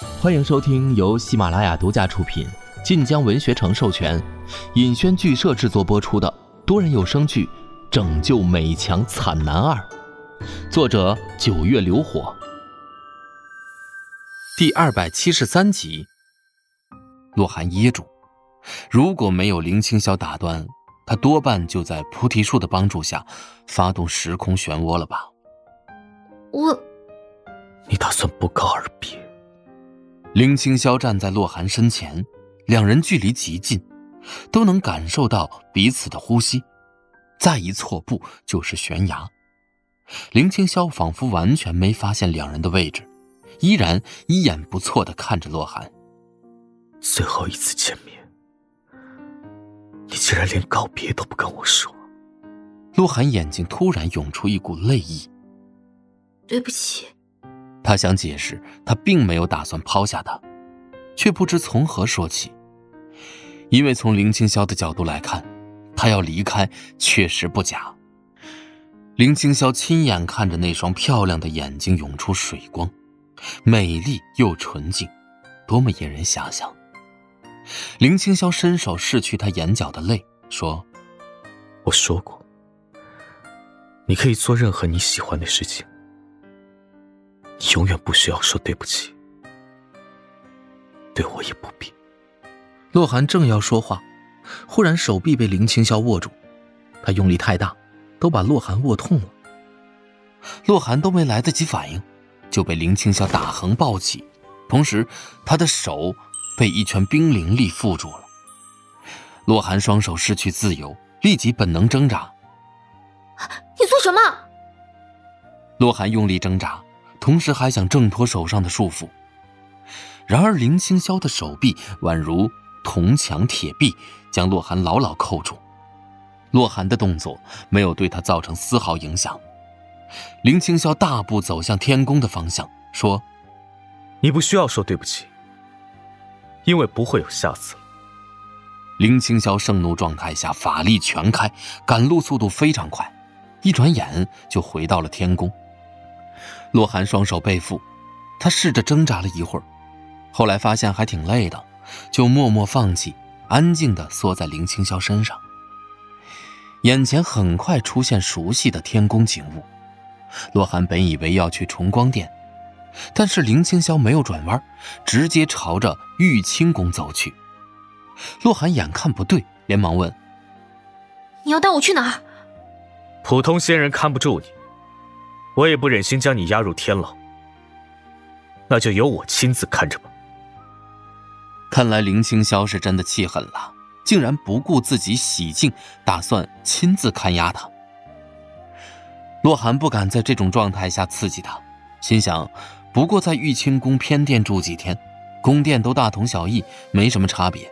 欢迎收听由喜马拉雅独家出品、晋江文学城授权、尹轩剧社制作播出的多人有声剧《拯救美强惨男二》，作者九月流火，第二百七十三集。洛寒噎住，如果没有林青霄打断，他多半就在菩提树的帮助下发动时空漩涡了吧？我，你打算不告而别？林青霄站在洛寒身前，两人距离极近，都能感受到彼此的呼吸。再一错步就是悬崖。林青霄仿佛完全没发现两人的位置，依然一眼不错的看着洛寒。最后一次见面，你竟然连告别都不跟我说。洛寒眼睛突然涌出一股泪意。对不起。他想解释，他并没有打算抛下他，却不知从何说起。因为从林青霄的角度来看，他要离开确实不假。林青霄亲眼看着那双漂亮的眼睛涌出水光，美丽又纯净，多么引人遐想。林青霄伸手拭去他眼角的泪，说：“我说过，你可以做任何你喜欢的事情，永远不需要说对不起，对我也不必。”洛寒正要说话，忽然手臂被林青霄握住，他用力太大，都把洛寒握痛了。洛寒都没来得及反应，就被林青霄打横抱起，同时他的手。被一拳冰凌力缚住了，洛寒双手失去自由，立即本能挣扎。你做什么？洛寒用力挣扎，同时还想挣脱手上的束缚。然而林青霄的手臂宛如铜墙铁壁，将洛寒牢牢扣住。洛寒的动作没有对他造成丝毫影响。林青霄大步走向天宫的方向，说：“你不需要说对不起。”因为不会有下次。林青霄盛怒状态下，法力全开，赶路速度非常快，一转眼就回到了天宫。洛寒双手被缚，他试着挣扎了一会儿，后来发现还挺累的，就默默放弃，安静地缩在林青霄身上。眼前很快出现熟悉的天宫景物，洛寒本以为要去重光殿。但是林青霄没有转弯，直接朝着玉清宫走去。洛寒眼看不对，连忙问：“你要带我去哪儿？”普通仙人看不住你，我也不忍心将你押入天牢，那就由我亲自看着吧。看来林青霄是真的气狠了，竟然不顾自己喜庆，打算亲自看押他。洛寒不敢在这种状态下刺激他，心想。不过在玉清宫偏殿住几天，宫殿都大同小异，没什么差别。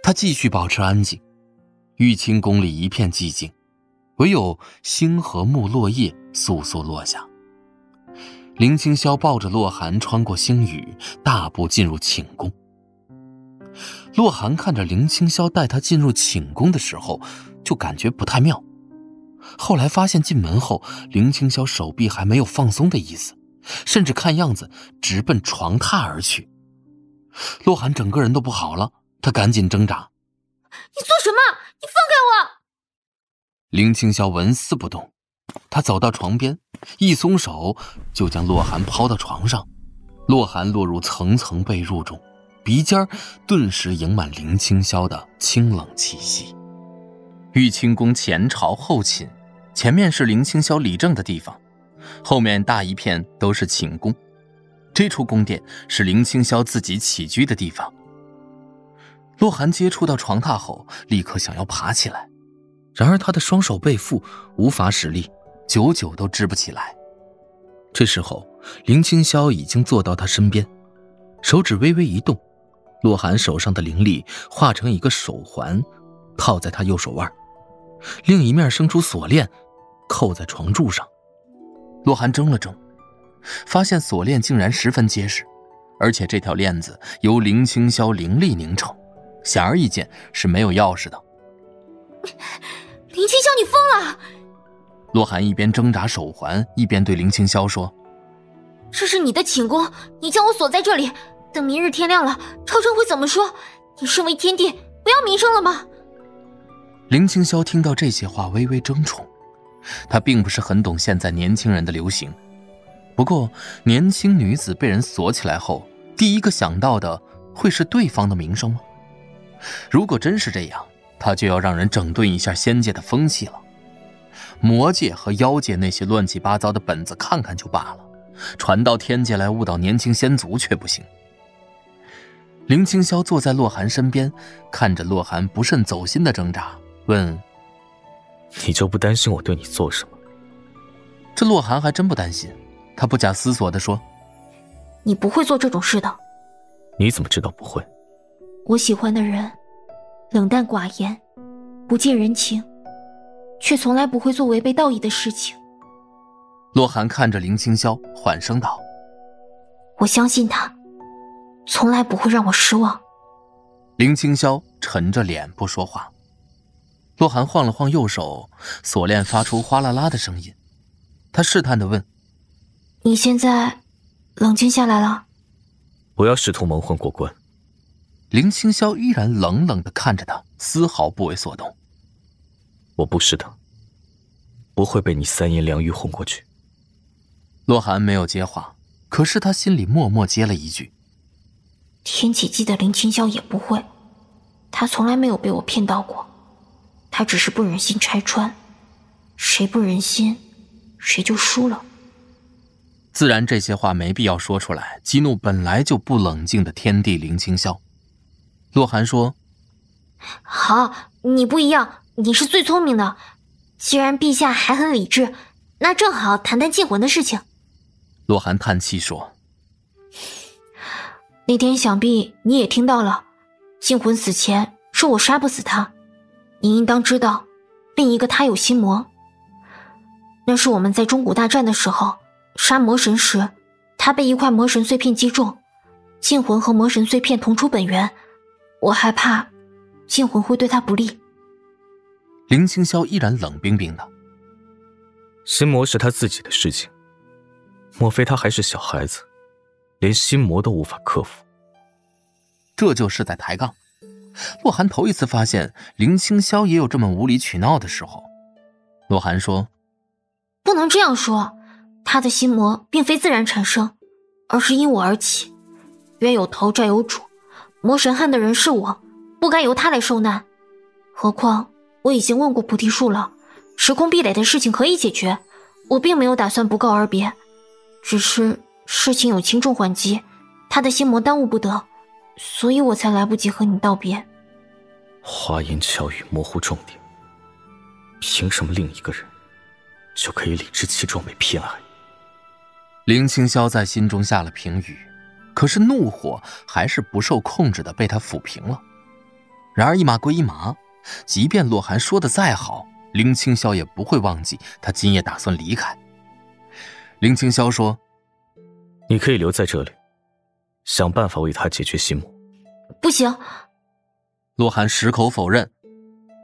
他继续保持安静。玉清宫里一片寂静，唯有星河木落叶簌簌落下。林青霄抱着洛寒穿过星雨，大步进入寝宫。洛寒看着林青霄带他进入寝宫的时候，就感觉不太妙。后来发现进门后，林青霄手臂还没有放松的意思，甚至看样子直奔床榻而去。洛寒整个人都不好了，他赶紧挣扎：“你做什么？你放开我！”林青霄纹丝不动，他走到床边，一松手就将洛寒抛到床上。洛寒落入层层被褥中，鼻尖顿时盈满林青霄的清冷气息。玉清宫前朝后寝，前面是林青霄理政的地方，后面大一片都是寝宫。这处宫殿是林青霄自己起居的地方。洛寒接触到床榻后，立刻想要爬起来，然而他的双手被缚，无法使力，久久都支不起来。这时候，林青霄已经坐到他身边，手指微微一动，洛寒手上的灵力化成一个手环，套在他右手腕。另一面生出锁链，扣在床柱上。洛寒怔了怔，发现锁链竟然十分结实，而且这条链子由林青霄灵力凝成，显而易见是没有钥匙的。林青霄，你疯了！洛寒一边挣扎手环，一边对林青霄说：“这是你的寝宫，你将我锁在这里，等明日天亮了，朝臣会怎么说？你身为天帝，不要名声了吗？林清霄听到这些话，微微争宠。他并不是很懂现在年轻人的流行，不过年轻女子被人锁起来后，第一个想到的会是对方的名声吗？如果真是这样，他就要让人整顿一下仙界的风气了。魔界和妖界那些乱七八糟的本子看看就罢了，传到天界来误导年轻仙族却不行。林清霄坐在洛寒身边，看着洛寒不慎走心的挣扎，问。你就不担心我对你做什么？这洛寒还真不担心，他不假思索地说：“你不会做这种事的。”你怎么知道不会？我喜欢的人，冷淡寡言，不近人情，却从来不会做违背道义的事情。洛寒看着林清霄，缓声道：“我相信他，从来不会让我失望。”林清霄沉着脸不说话。洛寒晃了晃右手，锁链发出哗啦啦的声音。他试探的问：“你现在冷静下来了？”不要试图蒙混过关。林清霄依然冷冷的看着他，丝毫不为所动。我不是的，不会被你三言两语哄过去。洛寒没有接话，可是他心里默默接了一句：“天启记的林清霄也不会，他从来没有被我骗到过。”他只是不忍心拆穿，谁不忍心，谁就输了。自然这些话没必要说出来，激怒本来就不冷静的天帝林清霄。洛寒说：“好，你不一样，你是最聪明的。既然陛下还很理智，那正好谈谈禁魂的事情。”洛寒叹气说：“那天想必你也听到了，禁魂死前说我杀不死他。”你应当知道，另一个他有心魔。那是我们在中古大战的时候杀魔神时，他被一块魔神碎片击中，禁魂和魔神碎片同出本源。我害怕，禁魂会对他不利。林清霄依然冷冰冰的。心魔是他自己的事情，莫非他还是小孩子，连心魔都无法克服？这就是在抬杠。洛寒头一次发现林清霄也有这么无理取闹的时候。洛寒说：“不能这样说，他的心魔并非自然产生，而是因我而起。冤有头，债有主，魔神汉的人是我，不该由他来受难。何况我已经问过菩提树了，时空壁垒的事情可以解决，我并没有打算不告而别，只是事情有轻重缓急，他的心魔耽误不得。”所以我才来不及和你道别。花言巧语，模糊重点。凭什么另一个人就可以理直气壮被偏爱？林清霄在心中下了评语，可是怒火还是不受控制的被他抚平了。然而一码归一码，即便洛寒说的再好，林清霄也不会忘记他今夜打算离开。林清霄说：“你可以留在这里。”想办法为他解决心魔，不行。洛寒矢口否认。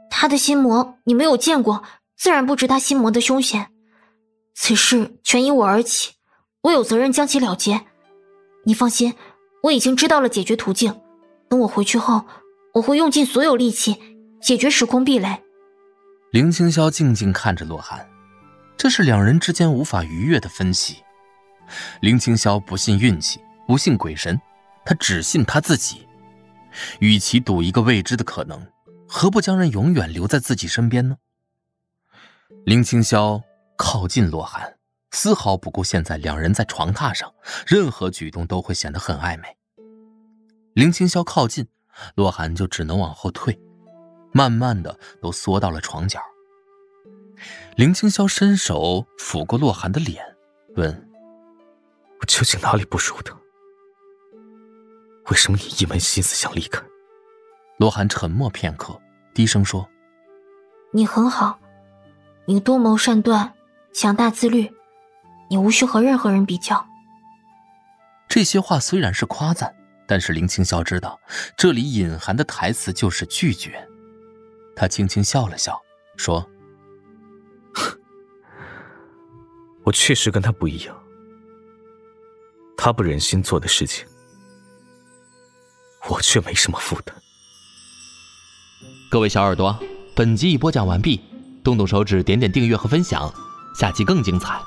他的心魔你没有见过，自然不知他心魔的凶险。此事全因我而起，我有责任将其了结。你放心，我已经知道了解决途径。等我回去后，我会用尽所有力气解决时空壁垒。林清霄静静看着洛寒，这是两人之间无法逾越的分歧。林清霄不信运气。不信鬼神，他只信他自己。与其赌一个未知的可能，何不将人永远留在自己身边呢？林清霄靠近洛寒，丝毫不顾现在两人在床榻上，任何举动都会显得很暧昧。林清霄靠近，洛寒就只能往后退，慢慢的都缩到了床角。林清霄伸手抚过洛寒的脸，问：“我究竟哪里不舒的？”为什么你一门心思想离开？洛寒沉默片刻，低声说：“你很好，你多谋善断，强大自律，你无需和任何人比较。”这些话虽然是夸赞，但是林青霄知道，这里隐含的台词就是拒绝。他轻轻笑了笑，说：“我确实跟他不一样，他不忍心做的事情，我却没什么负担。各位小耳朵，本集已播讲完毕，动动手指点点订阅和分享，下集更精彩。